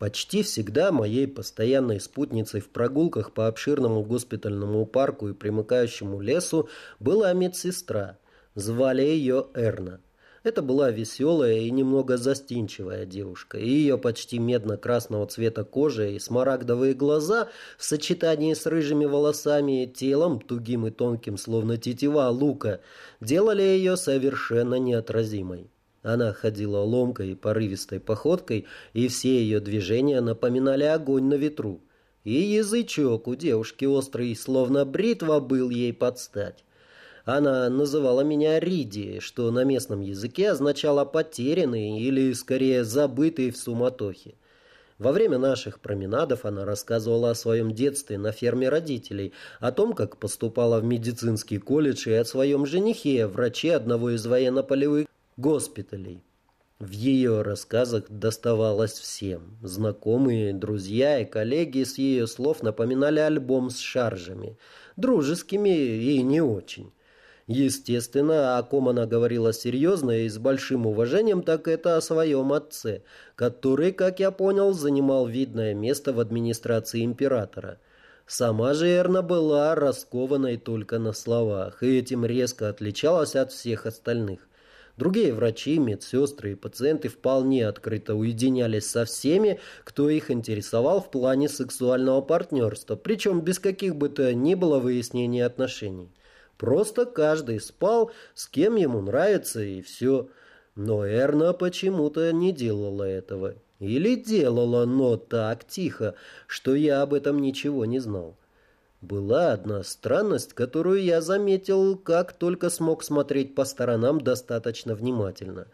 Почти всегда моей постоянной спутницей в прогулках по обширному госпитальному парку и примыкающему лесу была медсестра. Звали ее Эрна. Это была веселая и немного застенчивая девушка, и ее почти медно-красного цвета кожа и смарагдовые глаза в сочетании с рыжими волосами и телом, тугим и тонким, словно тетива лука, делали ее совершенно неотразимой. Она ходила ломкой и порывистой походкой, и все ее движения напоминали огонь на ветру. И язычок у девушки острый, словно бритва, был ей под стать. Она называла меня Риди, что на местном языке означало «потерянный» или, скорее, «забытый в суматохе». Во время наших променадов она рассказывала о своем детстве на ферме родителей, о том, как поступала в медицинский колледж и о своем женихе, враче одного из военно-полевых госпиталей. В ее рассказах доставалось всем. Знакомые, друзья и коллеги с ее слов напоминали альбом с шаржами. Дружескими и не очень. Естественно, о ком она говорила серьезно и с большим уважением, так это о своем отце, который, как я понял, занимал видное место в администрации императора. Сама же Эрна была раскованной только на словах, и этим резко отличалась от всех остальных. Другие врачи, медсестры и пациенты вполне открыто уединялись со всеми, кто их интересовал в плане сексуального партнерства, причем без каких бы то ни было выяснений отношений. Просто каждый спал, с кем ему нравится, и все. Но Эрна почему-то не делала этого. Или делала, но так тихо, что я об этом ничего не знал. Была одна странность, которую я заметил, как только смог смотреть по сторонам достаточно внимательно.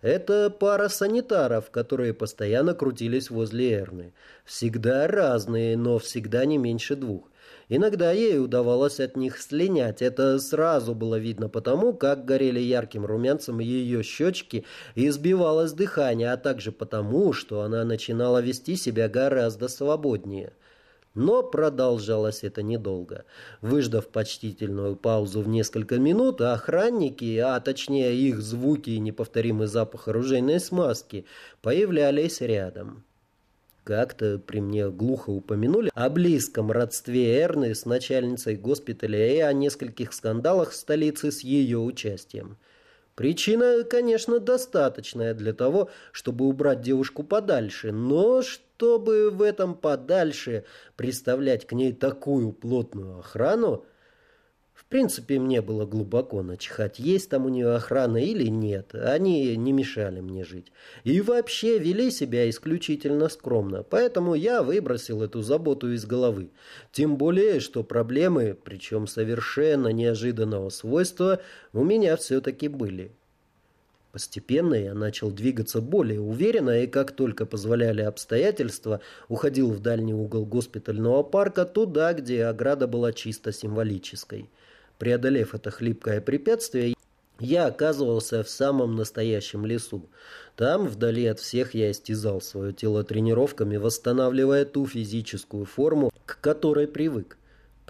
Это пара санитаров, которые постоянно крутились возле Эрны. Всегда разные, но всегда не меньше двух. Иногда ей удавалось от них слинять. Это сразу было видно потому, как горели ярким румянцем ее щечки и сбивалось дыхание, а также потому, что она начинала вести себя гораздо свободнее. Но продолжалось это недолго. Выждав почтительную паузу в несколько минут, охранники, а точнее их звуки и неповторимый запах оружейной смазки, появлялись рядом. Как-то при мне глухо упомянули о близком родстве Эрны с начальницей госпиталя и о нескольких скандалах в столице с ее участием. Причина, конечно, достаточная для того, чтобы убрать девушку подальше, но чтобы в этом подальше представлять к ней такую плотную охрану, принципе, мне было глубоко начихать, есть там у нее охрана или нет. Они не мешали мне жить. И вообще вели себя исключительно скромно. Поэтому я выбросил эту заботу из головы. Тем более, что проблемы, причем совершенно неожиданного свойства, у меня все-таки были. Постепенно я начал двигаться более уверенно, и как только позволяли обстоятельства, уходил в дальний угол госпитального парка, туда, где ограда была чисто символической. Преодолев это хлипкое препятствие, я оказывался в самом настоящем лесу. Там, вдали от всех, я истязал свое тело тренировками, восстанавливая ту физическую форму, к которой привык.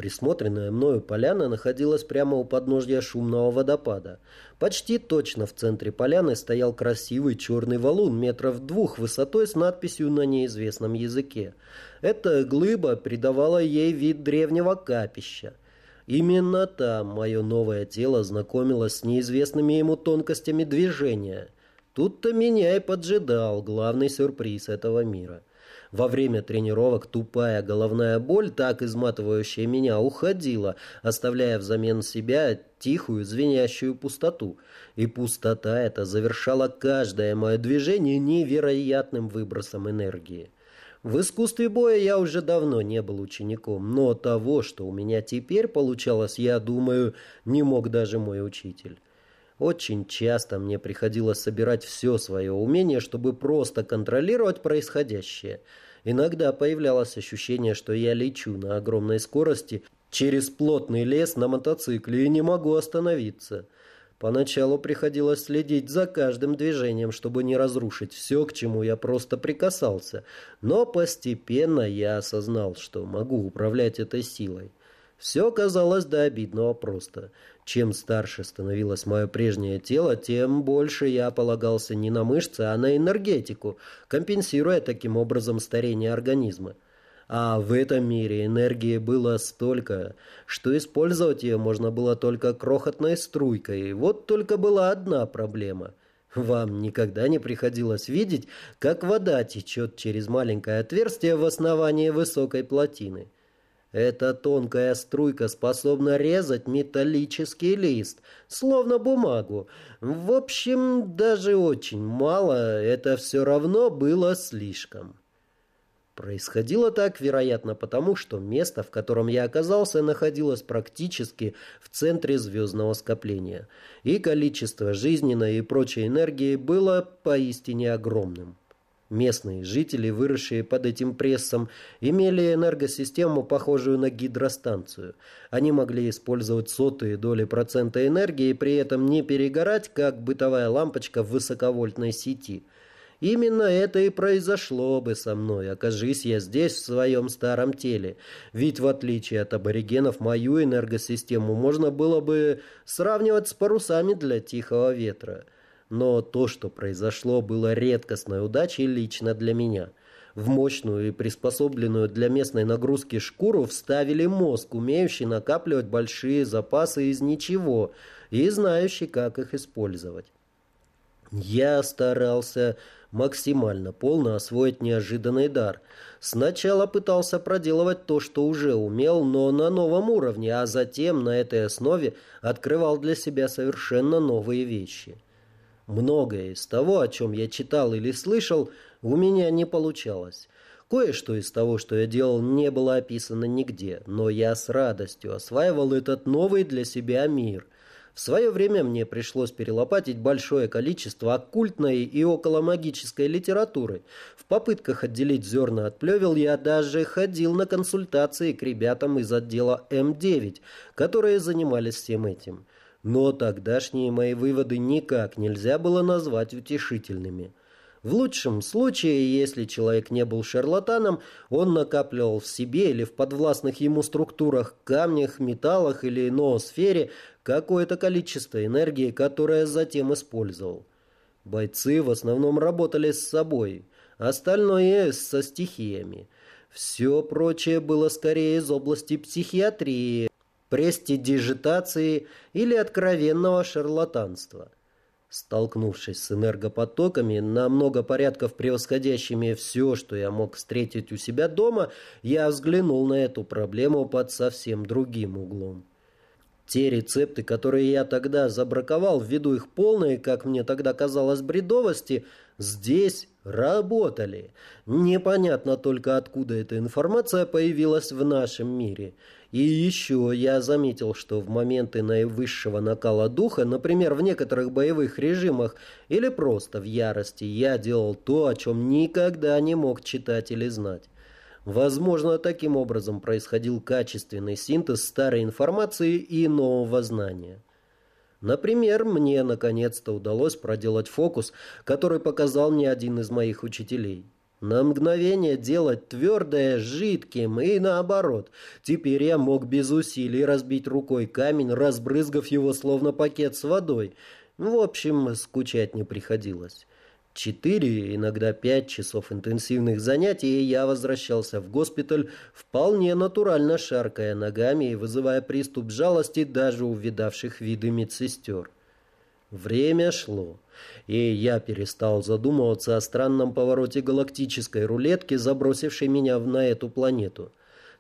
Присмотренная мною поляна находилась прямо у подножья шумного водопада. Почти точно в центре поляны стоял красивый черный валун метров двух высотой с надписью на неизвестном языке. Эта глыба придавала ей вид древнего капища. Именно там мое новое тело знакомилось с неизвестными ему тонкостями движения. Тут-то меня и поджидал главный сюрприз этого мира. Во время тренировок тупая головная боль, так изматывающая меня, уходила, оставляя взамен себя тихую звенящую пустоту. И пустота эта завершала каждое мое движение невероятным выбросом энергии. В искусстве боя я уже давно не был учеником, но того, что у меня теперь получалось, я думаю, не мог даже мой учитель. Очень часто мне приходилось собирать все свое умение, чтобы просто контролировать происходящее. Иногда появлялось ощущение, что я лечу на огромной скорости через плотный лес на мотоцикле и не могу остановиться. Поначалу приходилось следить за каждым движением, чтобы не разрушить все, к чему я просто прикасался. Но постепенно я осознал, что могу управлять этой силой. Все казалось до обидного просто. Чем старше становилось мое прежнее тело, тем больше я полагался не на мышцы, а на энергетику, компенсируя таким образом старение организма. А в этом мире энергии было столько, что использовать ее можно было только крохотной струйкой. Вот только была одна проблема. Вам никогда не приходилось видеть, как вода течет через маленькое отверстие в основании высокой плотины. Эта тонкая струйка способна резать металлический лист, словно бумагу. В общем, даже очень мало, это все равно было слишком. Происходило так, вероятно, потому что место, в котором я оказался, находилось практически в центре звездного скопления, и количество жизненной и прочей энергии было поистине огромным. Местные жители, выросшие под этим прессом, имели энергосистему, похожую на гидростанцию. Они могли использовать сотые доли процента энергии при этом не перегорать, как бытовая лампочка в высоковольтной сети – Именно это и произошло бы со мной, окажись я здесь, в своем старом теле. Ведь в отличие от аборигенов, мою энергосистему можно было бы сравнивать с парусами для тихого ветра. Но то, что произошло, было редкостной удачей лично для меня. В мощную и приспособленную для местной нагрузки шкуру вставили мозг, умеющий накапливать большие запасы из ничего и знающий, как их использовать. Я старался максимально полно освоить неожиданный дар. Сначала пытался проделывать то, что уже умел, но на новом уровне, а затем на этой основе открывал для себя совершенно новые вещи. Многое из того, о чем я читал или слышал, у меня не получалось. Кое-что из того, что я делал, не было описано нигде, но я с радостью осваивал этот новый для себя мир – в свое время мне пришлось перелопатить большое количество оккультной и околомагической литературы. В попытках отделить зерна от плевел я даже ходил на консультации к ребятам из отдела М9, которые занимались всем этим. Но тогдашние мои выводы никак нельзя было назвать утешительными. В лучшем случае, если человек не был шарлатаном, он накапливал в себе или в подвластных ему структурах, камнях, металлах или ноосфере какое-то количество энергии, которое затем использовал. Бойцы в основном работали с собой, остальное со стихиями. Все прочее было скорее из области психиатрии, престидижитации или откровенного шарлатанства. Столкнувшись с энергопотоками, на много порядков превосходящими все, что я мог встретить у себя дома, я взглянул на эту проблему под совсем другим углом. Те рецепты, которые я тогда забраковал ввиду их полной, как мне тогда казалось, бредовости, здесь работали. Непонятно только, откуда эта информация появилась в нашем мире. И еще я заметил, что в моменты наивысшего накала духа, например, в некоторых боевых режимах или просто в ярости, я делал то, о чем никогда не мог читать или знать. Возможно, таким образом происходил качественный синтез старой информации и нового знания. Например, мне наконец-то удалось проделать фокус, который показал мне один из моих учителей. На мгновение делать твердое жидким и наоборот. Теперь я мог без усилий разбить рукой камень, разбрызгав его словно пакет с водой. В общем, скучать не приходилось. Четыре, иногда пять часов интенсивных занятий, и я возвращался в госпиталь, вполне натурально шаркая ногами и вызывая приступ жалости даже у видавших виды медсестер. Время шло, и я перестал задумываться о странном повороте галактической рулетки, забросившей меня на эту планету.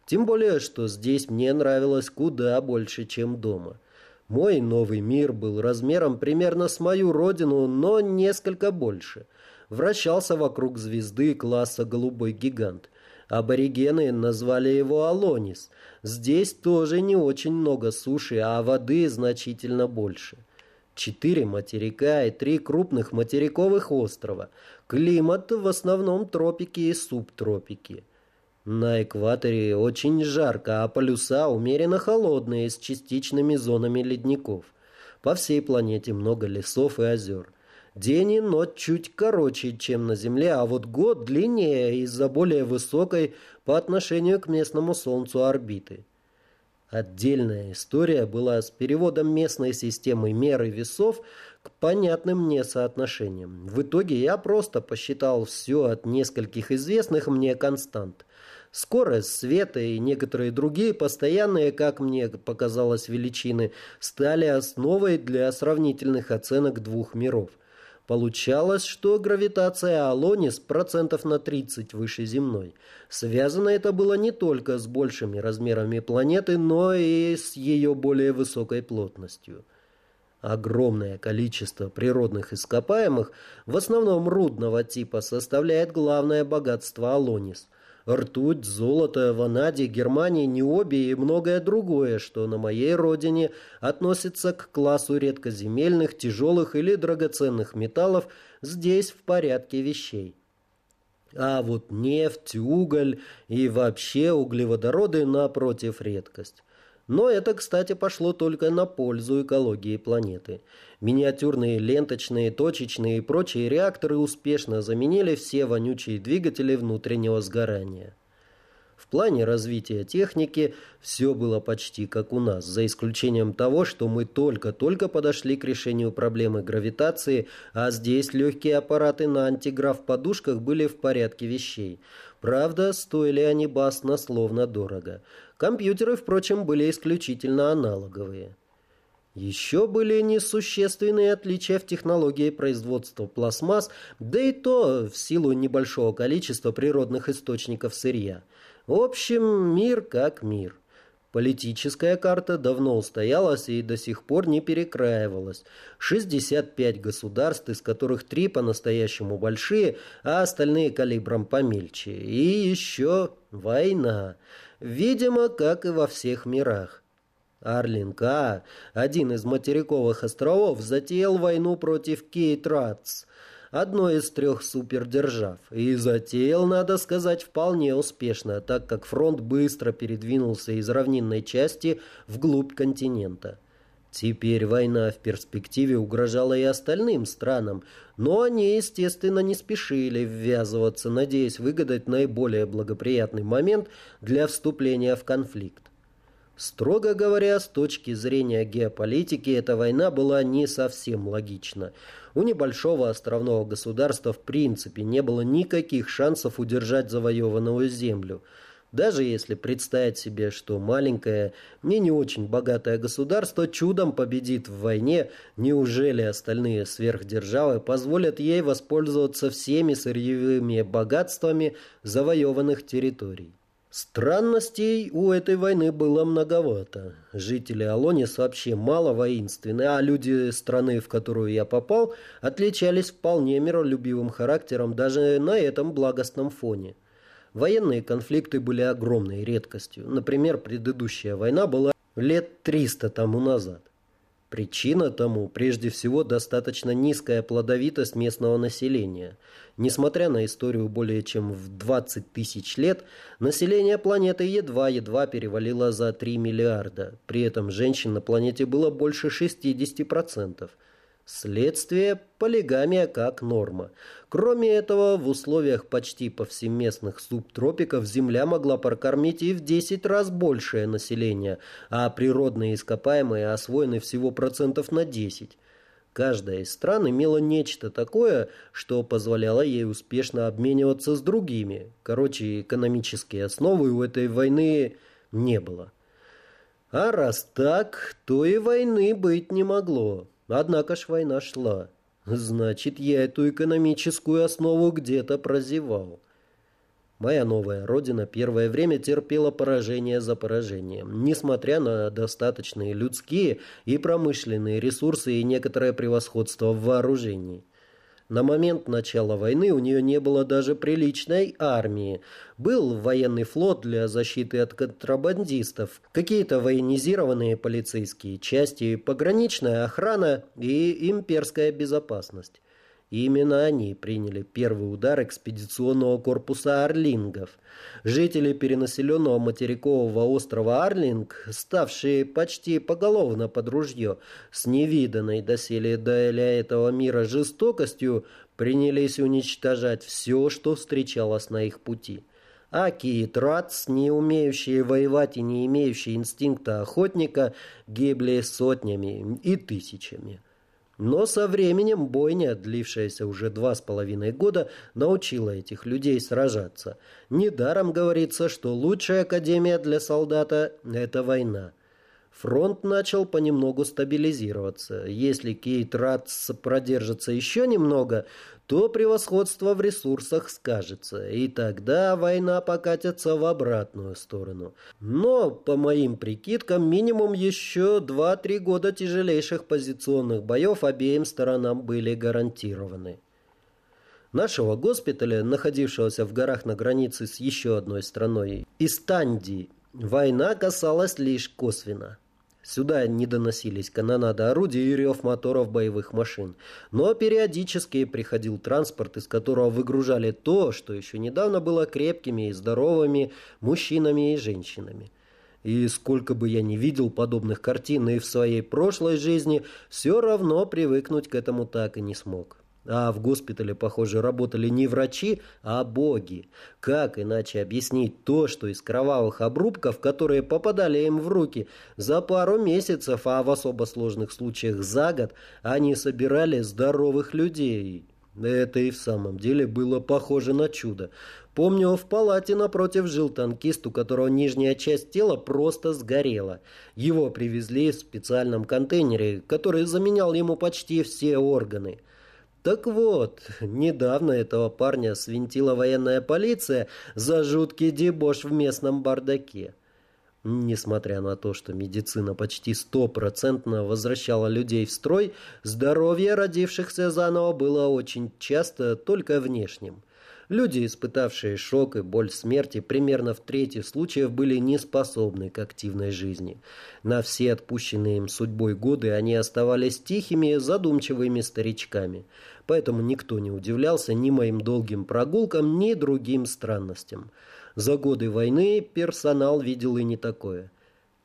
Тем более, что здесь мне нравилось куда больше, чем дома. Мой новый мир был размером примерно с мою родину, но несколько больше. Вращался вокруг звезды класса «Голубой гигант». Аборигены назвали его Алонис. Здесь тоже не очень много суши, а воды значительно больше. Четыре материка и три крупных материковых острова. Климат в основном тропики и субтропики. На экваторе очень жарко, а полюса умеренно холодные, с частичными зонами ледников. По всей планете много лесов и озер. День и ночь чуть короче, чем на Земле, а вот год длиннее из-за более высокой по отношению к местному Солнцу орбиты. Отдельная история была с переводом местной системы меры весов к понятным мне соотношениям. В итоге я просто посчитал все от нескольких известных мне констант. Скорость света и некоторые другие постоянные, как мне показалось, величины стали основой для сравнительных оценок двух миров. Получалось, что гравитация Алонис процентов на 30 выше земной. Связано это было не только с большими размерами планеты, но и с ее более высокой плотностью. Огромное количество природных ископаемых, в основном рудного типа, составляет главное богатство Алонис – ртуть, золото, ванадий, Германии, Необии и многое другое, что на моей родине относится к классу редкоземельных, тяжелых или драгоценных металлов, здесь в порядке вещей. А вот нефть, уголь и вообще углеводороды напротив редкость. Но это, кстати, пошло только на пользу экологии планеты. Миниатюрные ленточные, точечные и прочие реакторы успешно заменили все вонючие двигатели внутреннего сгорания. В плане развития техники все было почти как у нас, за исключением того, что мы только-только подошли к решению проблемы гравитации, а здесь легкие аппараты на антиграф-подушках были в порядке вещей. Правда, стоили они баснословно дорого. Компьютеры, впрочем, были исключительно аналоговые. Еще были несущественные отличия в технологии производства пластмасс, да и то в силу небольшого количества природных источников сырья. В общем, мир как мир. Политическая карта давно устоялась и до сих пор не перекраивалась. 65 государств, из которых три по-настоящему большие, а остальные калибром помельче. И еще война. Видимо, как и во всех мирах. Арлинка, один из материковых островов, затеял войну против Кейтрац, одной из трех супердержав. И затеял, надо сказать, вполне успешно, так как фронт быстро передвинулся из равнинной части вглубь континента. Теперь война в перспективе угрожала и остальным странам, но они, естественно, не спешили ввязываться, надеясь выгадать наиболее благоприятный момент для вступления в конфликт. Строго говоря, с точки зрения геополитики, эта война была не совсем логична. У небольшого островного государства в принципе не было никаких шансов удержать завоеванную землю. Даже если представить себе, что маленькое, не не очень богатое государство чудом победит в войне, неужели остальные сверхдержавы позволят ей воспользоваться всеми сырьевыми богатствами завоеванных территорий? Странностей у этой войны было многовато. Жители Алонис вообще мало воинственны, а люди страны, в которую я попал, отличались вполне миролюбивым характером даже на этом благостном фоне. Военные конфликты были огромной редкостью. Например, предыдущая война была лет 300 тому назад. Причина тому, прежде всего, достаточно низкая плодовитость местного населения. Несмотря на историю более чем в 20 тысяч лет, население планеты едва-едва перевалило за 3 миллиарда. При этом женщин на планете было больше 60%. Следствие – полигамия как норма. Кроме этого, в условиях почти повсеместных субтропиков Земля могла прокормить и в 10 раз большее население, а природные ископаемые освоены всего процентов на 10. Каждая из стран имела нечто такое, что позволяло ей успешно обмениваться с другими. Короче, экономические основы у этой войны не было. А раз так, то и войны быть не могло. Однако ж война шла. Значит, я эту экономическую основу где-то прозевал. Моя новая родина первое время терпела поражение за поражением, несмотря на достаточные людские и промышленные ресурсы и некоторое превосходство в вооружении. На момент начала войны у нее не было даже приличной армии. Был военный флот для защиты от контрабандистов, какие-то военизированные полицейские части, пограничная охрана и имперская безопасность. Именно они приняли первый удар экспедиционного корпуса «Арлингов». Жители перенаселенного материкового острова Арлинг, ставшие почти поголовно под ружье, с невиданной доселе для этого мира жестокостью, принялись уничтожать все, что встречалось на их пути. а Киит Рац, не умеющие воевать и не имеющие инстинкта охотника, гибли сотнями и тысячами. Но со временем бойня, длившаяся уже два с половиной года, научила этих людей сражаться. Недаром говорится, что лучшая академия для солдата – это война. Фронт начал понемногу стабилизироваться. Если Кейт Ратс продержится еще немного, то превосходство в ресурсах скажется, и тогда война покатится в обратную сторону. Но, по моим прикидкам, минимум еще 2-3 года тяжелейших позиционных боев обеим сторонам были гарантированы. Нашего госпиталя, находившегося в горах на границе с еще одной страной, Истанди, война касалась лишь косвенно. Сюда не доносились канонада орудий и рев моторов боевых машин. Но периодически приходил транспорт, из которого выгружали то, что еще недавно было крепкими и здоровыми мужчинами и женщинами. И сколько бы я ни видел подобных картин и в своей прошлой жизни, все равно привыкнуть к этому так и не смог. А в госпитале, похоже, работали не врачи, а боги. Как иначе объяснить то, что из кровавых обрубков, которые попадали им в руки, за пару месяцев, а в особо сложных случаях за год, они собирали здоровых людей? Это и в самом деле было похоже на чудо. Помню, в палате напротив жил танкист, у которого нижняя часть тела просто сгорела. Его привезли в специальном контейнере, который заменял ему почти все органы. Так вот, недавно этого парня свинтила военная полиция за жуткий дебош в местном бардаке. Несмотря на то, что медицина почти стопроцентно возвращала людей в строй, здоровье родившихся заново было очень часто только внешним. Люди, испытавшие шок и боль смерти, примерно в трети случаев были не способны к активной жизни. На все отпущенные им судьбой годы они оставались тихими, задумчивыми старичками. Поэтому никто не удивлялся ни моим долгим прогулкам, ни другим странностям. За годы войны персонал видел и не такое.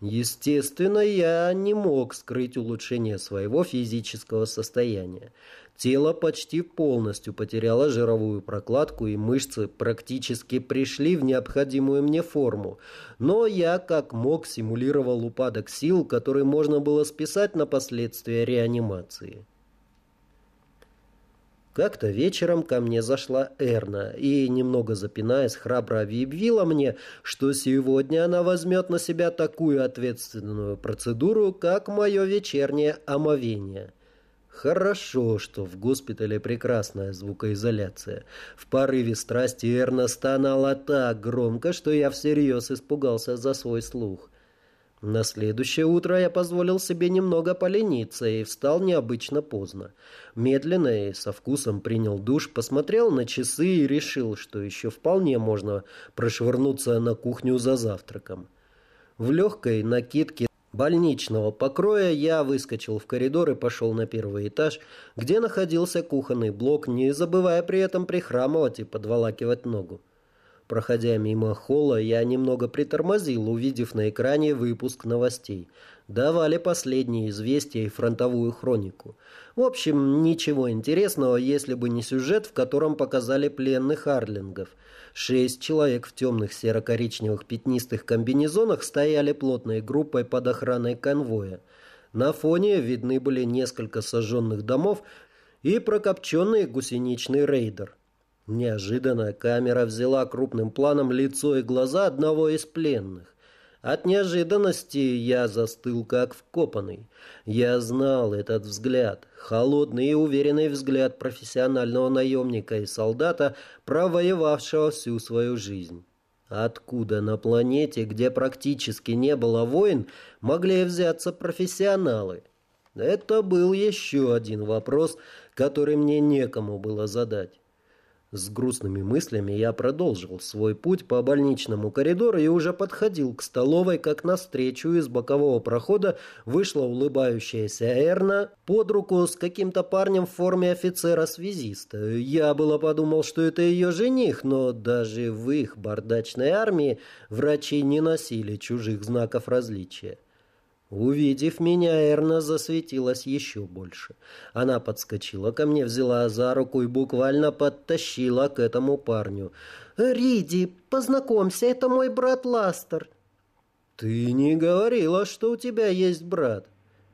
Естественно, я не мог скрыть улучшение своего физического состояния. Тело почти полностью потеряло жировую прокладку, и мышцы практически пришли в необходимую мне форму. Но я как мог симулировал упадок сил, который можно было списать на последствия реанимации. Как-то вечером ко мне зашла Эрна и, немного запинаясь, храбро объявила мне, что сегодня она возьмет на себя такую ответственную процедуру, как мое вечернее омовение. Хорошо, что в госпитале прекрасная звукоизоляция. В порыве страсти Эрна стонала так громко, что я всерьез испугался за свой слух. На следующее утро я позволил себе немного полениться и встал необычно поздно. Медленно и со вкусом принял душ, посмотрел на часы и решил, что еще вполне можно прошвырнуться на кухню за завтраком. В легкой накидке больничного покроя я выскочил в коридор и пошел на первый этаж, где находился кухонный блок, не забывая при этом прихрамывать и подволакивать ногу. Проходя мимо холла, я немного притормозил, увидев на экране выпуск новостей. Давали последние известия и фронтовую хронику. В общем, ничего интересного, если бы не сюжет, в котором показали пленных арлингов. Шесть человек в темных серо-коричневых пятнистых комбинезонах стояли плотной группой под охраной конвоя. На фоне видны были несколько сожженных домов и прокопченный гусеничный рейдер. Неожиданно камера взяла крупным планом лицо и глаза одного из пленных. От неожиданности я застыл как вкопанный. Я знал этот взгляд, холодный и уверенный взгляд профессионального наемника и солдата, провоевавшего всю свою жизнь. Откуда на планете, где практически не было войн, могли взяться профессионалы? Это был еще один вопрос, который мне некому было задать. С грустными мыслями я продолжил свой путь по больничному коридору и уже подходил к столовой, как навстречу из бокового прохода вышла улыбающаяся Эрна под руку с каким-то парнем в форме офицера-связиста. Я было подумал, что это ее жених, но даже в их бардачной армии врачи не носили чужих знаков различия. Увидев меня, Эрна засветилась еще больше. Она подскочила ко мне, взяла за руку и буквально подтащила к этому парню. «Риди, познакомься, это мой брат Ластер». «Ты не говорила, что у тебя есть брат».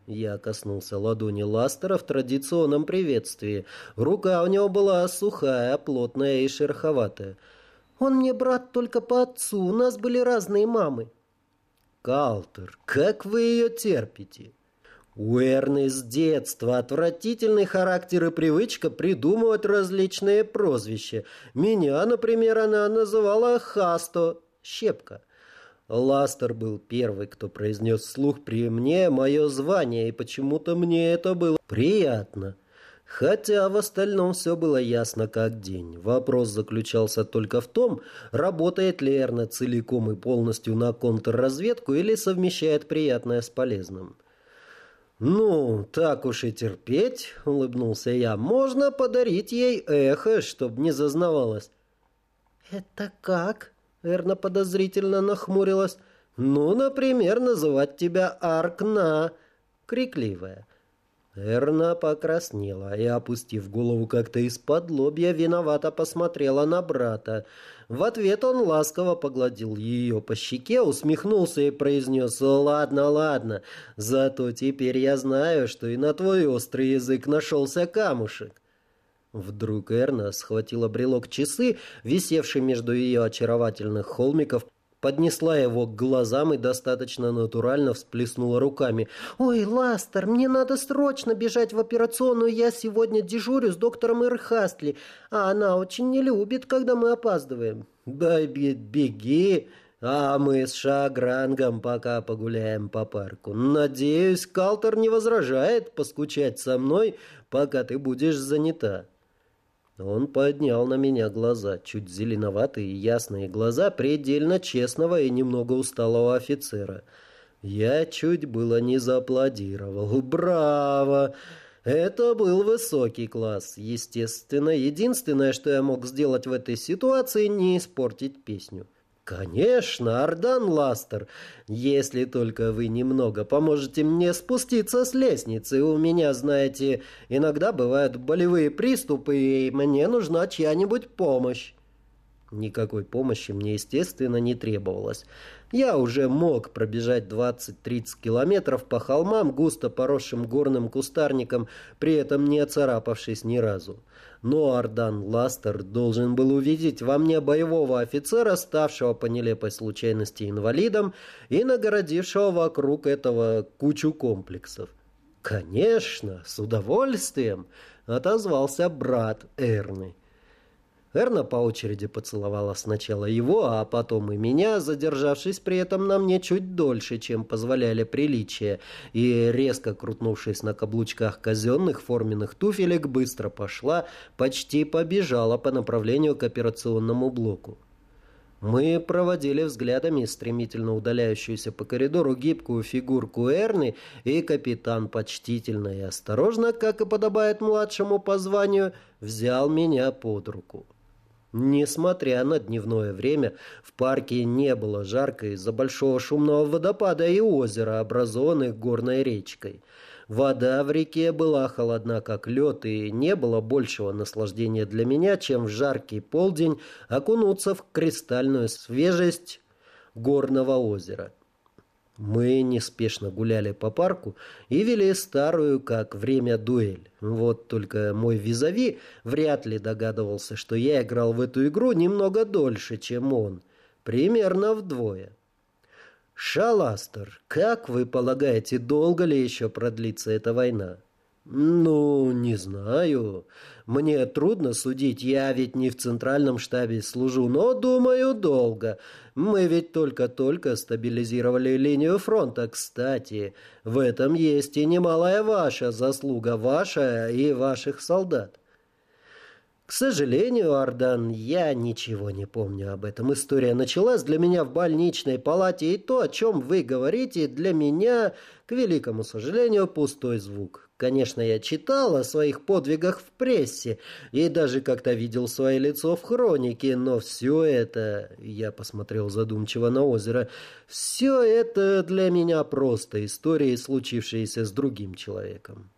Я коснулся ладони Ластера в традиционном приветствии. Рука у него была сухая, плотная и шероховатая. «Он мне брат только по отцу, у нас были разные мамы». Калтер, как вы ее терпите? У Эрны с детства отвратительный характер и привычка придумывать различные прозвища. Меня, например, она называла Хасто, щепка. Ластер был первый, кто произнес вслух при мне мое звание, и почему-то мне это было приятно. Хотя в остальном все было ясно как день. Вопрос заключался только в том, работает ли Эрна целиком и полностью на контрразведку или совмещает приятное с полезным. «Ну, так уж и терпеть», — улыбнулся я. «Можно подарить ей эхо, чтобы не зазнавалась». «Это как?» — Эрна подозрительно нахмурилась. «Ну, например, называть тебя Аркна», — крикливая. Эрна покраснела и, опустив голову как-то из-под лобья, виновато посмотрела на брата. В ответ он ласково погладил ее по щеке, усмехнулся и произнес «Ладно, ладно, зато теперь я знаю, что и на твой острый язык нашелся камушек». Вдруг Эрна схватила брелок часы, висевший между ее очаровательных холмиков, поднесла его к глазам и достаточно натурально всплеснула руками. «Ой, Ластер, мне надо срочно бежать в операционную. Я сегодня дежурю с доктором Ирхастли, а она очень не любит, когда мы опаздываем». «Да беги, а мы с Шагрангом пока погуляем по парку. Надеюсь, Калтер не возражает поскучать со мной, пока ты будешь занята». Он поднял на меня глаза, чуть зеленоватые и ясные глаза предельно честного и немного усталого офицера. Я чуть было не зааплодировал. «Браво!» Это был высокий класс. Естественно, единственное, что я мог сделать в этой ситуации, не испортить песню. «Конечно, Ардан Ластер, если только вы немного поможете мне спуститься с лестницы. У меня, знаете, иногда бывают болевые приступы, и мне нужна чья-нибудь помощь». Никакой помощи мне, естественно, не требовалось. Я уже мог пробежать 20-30 километров по холмам, густо поросшим горным кустарником, при этом не оцарапавшись ни разу но Ардан Ластер должен был увидеть во мне боевого офицера, ставшего по нелепой случайности инвалидом и нагородившего вокруг этого кучу комплексов. «Конечно, с удовольствием!» — отозвался брат Эрны. Эрна по очереди поцеловала сначала его, а потом и меня, задержавшись при этом на мне чуть дольше, чем позволяли приличия, и, резко крутнувшись на каблучках казенных форменных туфелек, быстро пошла, почти побежала по направлению к операционному блоку. Мы проводили взглядами стремительно удаляющуюся по коридору гибкую фигурку Эрны, и капитан почтительно и осторожно, как и подобает младшему по званию, взял меня под руку. Несмотря на дневное время, в парке не было жарко из-за большого шумного водопада и озера, образованных горной речкой. Вода в реке была холодна, как лед, и не было большего наслаждения для меня, чем в жаркий полдень окунуться в кристальную свежесть горного озера. Мы неспешно гуляли по парку и вели старую, как время, дуэль. Вот только мой визави вряд ли догадывался, что я играл в эту игру немного дольше, чем он. Примерно вдвое. «Шаластер, как вы полагаете, долго ли еще продлится эта война?» «Ну, не знаю. Мне трудно судить, я ведь не в центральном штабе служу, но, думаю, долго. Мы ведь только-только стабилизировали линию фронта. Кстати, в этом есть и немалая ваша заслуга, ваша и ваших солдат. К сожалению, Ардан, я ничего не помню об этом. История началась для меня в больничной палате, и то, о чем вы говорите, для меня, к великому сожалению, пустой звук. Конечно, я читал о своих подвигах в прессе и даже как-то видел свое лицо в хронике, но все это, я посмотрел задумчиво на озеро, все это для меня просто истории, случившиеся с другим человеком.